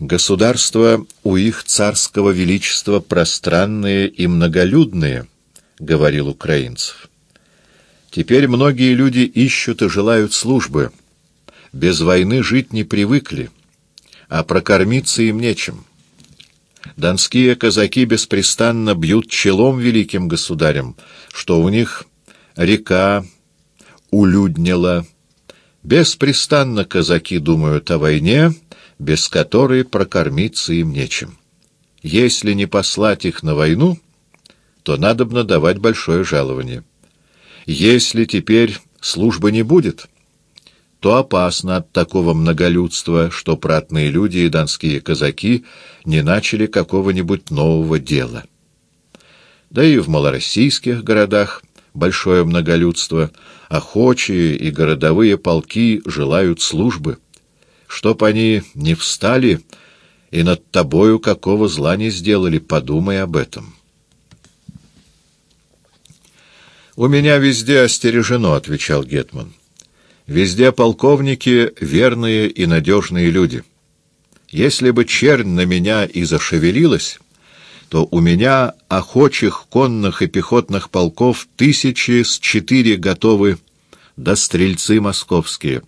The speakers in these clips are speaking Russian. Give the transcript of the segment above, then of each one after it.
Государства у их царского величества пространные и многолюдные, — говорил украинцев. Теперь многие люди ищут и желают службы. Без войны жить не привыкли, а прокормиться им нечем. Донские казаки беспрестанно бьют челом великим государям, что у них река улюднила. Беспрестанно казаки думают о войне, без которой прокормиться им нечем. Если не послать их на войну, то надобно давать большое жалование. Если теперь службы не будет, то опасно от такого многолюдства, что пратные люди и донские казаки не начали какого-нибудь нового дела. Да и в малороссийских городах большое многолюдство, охочие и городовые полки желают службы — чтоб они не встали и над тобою какого зла не сделали, подумай об этом. «У меня везде остережено», — отвечал Гетман. «Везде полковники — верные и надежные люди. Если бы чернь на меня и зашевелилась, то у меня охочих конных и пехотных полков тысячи с четыре готовы, да стрельцы московские».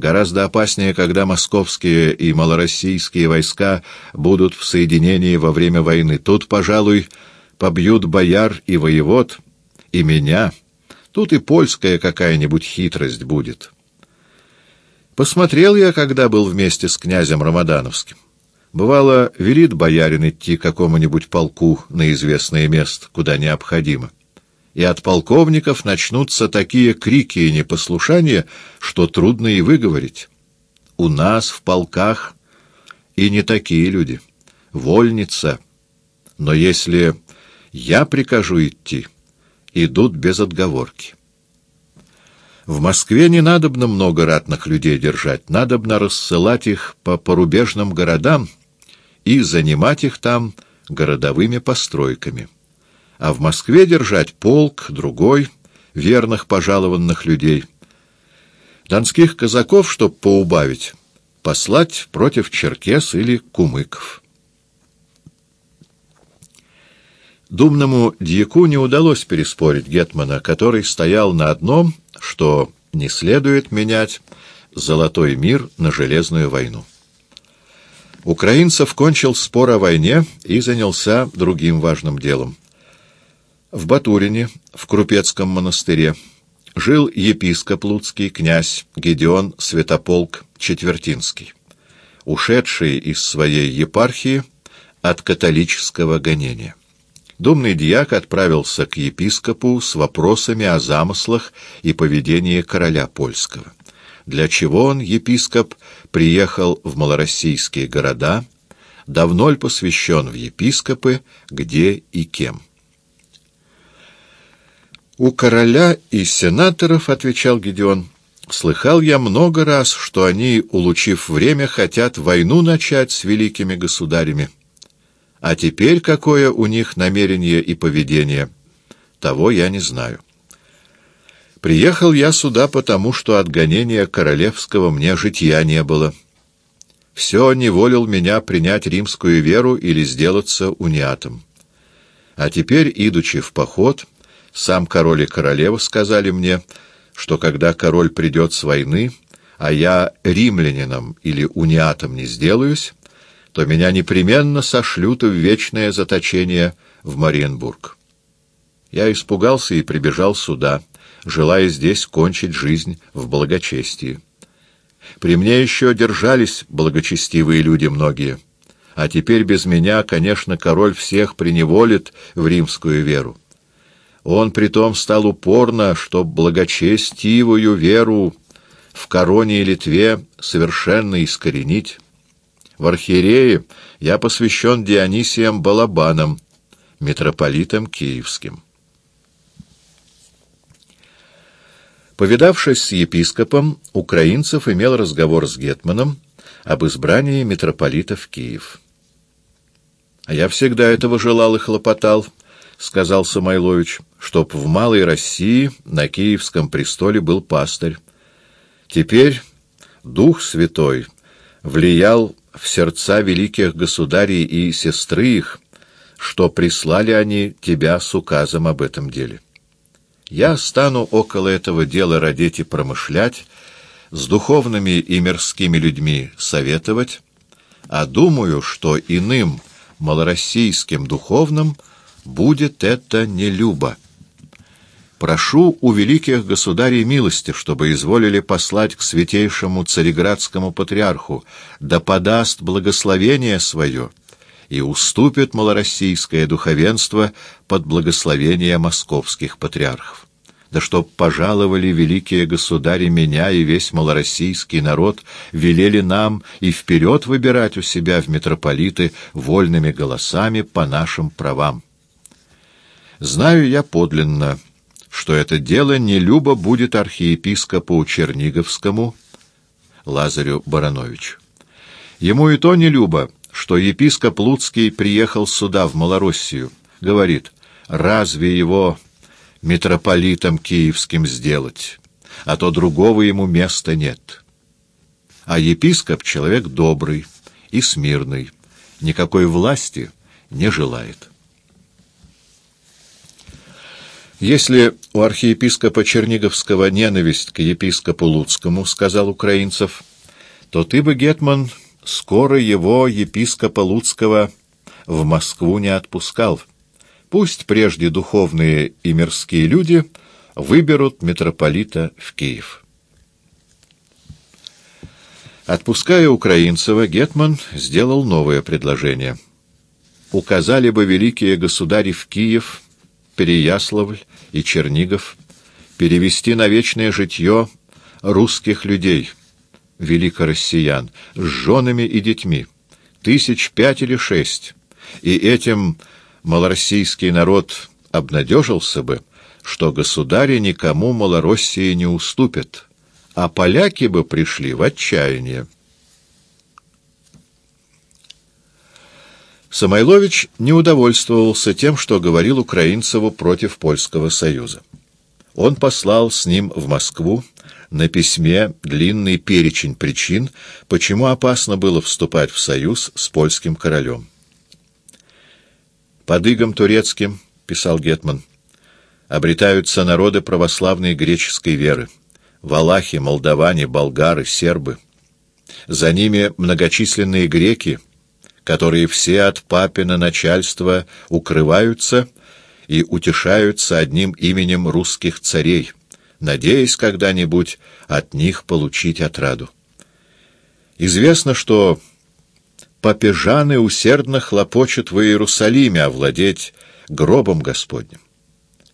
Гораздо опаснее, когда московские и малороссийские войска будут в соединении во время войны. Тут, пожалуй, побьют бояр и воевод, и меня. Тут и польская какая-нибудь хитрость будет. Посмотрел я, когда был вместе с князем Рамадановским. Бывало, велит боярин идти к какому-нибудь полку на известное место, куда необходимо и от полковников начнутся такие крики и непослушания, что трудно и выговорить. У нас в полках и не такие люди. Вольница. Но если я прикажу идти, идут без отговорки. В Москве не надобно много ратных людей держать, надобно рассылать их по порубежным городам и занимать их там городовыми постройками а в Москве держать полк, другой, верных пожалованных людей. Донских казаков, чтоб поубавить, послать против черкес или кумыков. Думному дьяку не удалось переспорить Гетмана, который стоял на одном, что не следует менять золотой мир на железную войну. Украинцев кончил спор о войне и занялся другим важным делом. В Батурине, в Крупецком монастыре, жил епископ Луцкий, князь Гедеон Святополк Четвертинский, ушедший из своей епархии от католического гонения. Думный дьяк отправился к епископу с вопросами о замыслах и поведении короля польского. Для чего он, епископ, приехал в малороссийские города, давно ли посвящен в епископы, где и кем. «У короля и сенаторов, — отвечал Гедеон, — слыхал я много раз, что они, улучив время, хотят войну начать с великими государями. А теперь какое у них намерение и поведение, того я не знаю. Приехал я сюда потому, что от гонения королевского мне житья не было. Все неволил меня принять римскую веру или сделаться униатом. А теперь, идучи в поход, — сам король и королева сказали мне, что когда король придет с войны, а я римлянином или униатом не сделаюсь, то меня непременно сошлют в вечное заточение в Мариенбург. Я испугался и прибежал сюда, желая здесь кончить жизнь в благочестии. При мне еще держались благочестивые люди многие, а теперь без меня, конечно, король всех приневолит в римскую веру. Он притом стал упорно, чтоб благочестивую веру в короне и Литве совершенно искоренить. В архиерее я посвящен Дионисием Балабанам, митрополитам киевским. Повидавшись с епископом, Украинцев имел разговор с Гетманом об избрании митрополита в Киев. «А я всегда этого желал и хлопотал», — сказал Самойлович чтоб в Малой России на Киевском престоле был пастырь. Теперь Дух Святой влиял в сердца великих государей и сестры их, что прислали они тебя с указом об этом деле. Я стану около этого дела родить и промышлять, с духовными и мирскими людьми советовать, а думаю, что иным малороссийским духовным будет это нелюбо. Прошу у великих государей милости, чтобы изволили послать к святейшему цареградскому патриарху, да подаст благословение свое и уступит малороссийское духовенство под благословение московских патриархов. Да чтоб пожаловали великие государи меня и весь малороссийский народ, велели нам и вперед выбирать у себя в митрополиты вольными голосами по нашим правам. Знаю я подлинно, что это дело не любо будет архиепископу Черниговскому Лазарю Барановичу. Ему и то не любо, что епископ Луцкий приехал сюда, в Малороссию. Говорит, разве его митрополитом киевским сделать, а то другого ему места нет. А епископ — человек добрый и смирный, никакой власти не желает. Если у архиепископа Черниговского ненависть к епископу Луцкому, сказал украинцев, то ты бы, Гетман, скоро его, епископа Луцкого, в Москву не отпускал. Пусть прежде духовные и мирские люди выберут митрополита в Киев. Отпуская Украинцева, Гетман сделал новое предложение. Указали бы великие государи в Киев Переяславль и Чернигов, перевести на вечное житье русских людей, великороссиян, с женами и детьми, тысяч пять или шесть, и этим малороссийский народ обнадежился бы, что государи никому Малороссии не уступят, а поляки бы пришли в отчаяние. Самойлович не удовольствовался тем, что говорил Украинцеву против Польского союза. Он послал с ним в Москву на письме длинный перечень причин, почему опасно было вступать в союз с польским королем. «Под игом турецким, — писал Гетман, — обретаются народы православной греческой веры, валахи, молдаване, болгары, сербы. За ними многочисленные греки — которые все от папина начальства укрываются и утешаются одним именем русских царей, надеясь когда-нибудь от них получить отраду. Известно, что папежаны усердно хлопочут в Иерусалиме овладеть гробом Господним.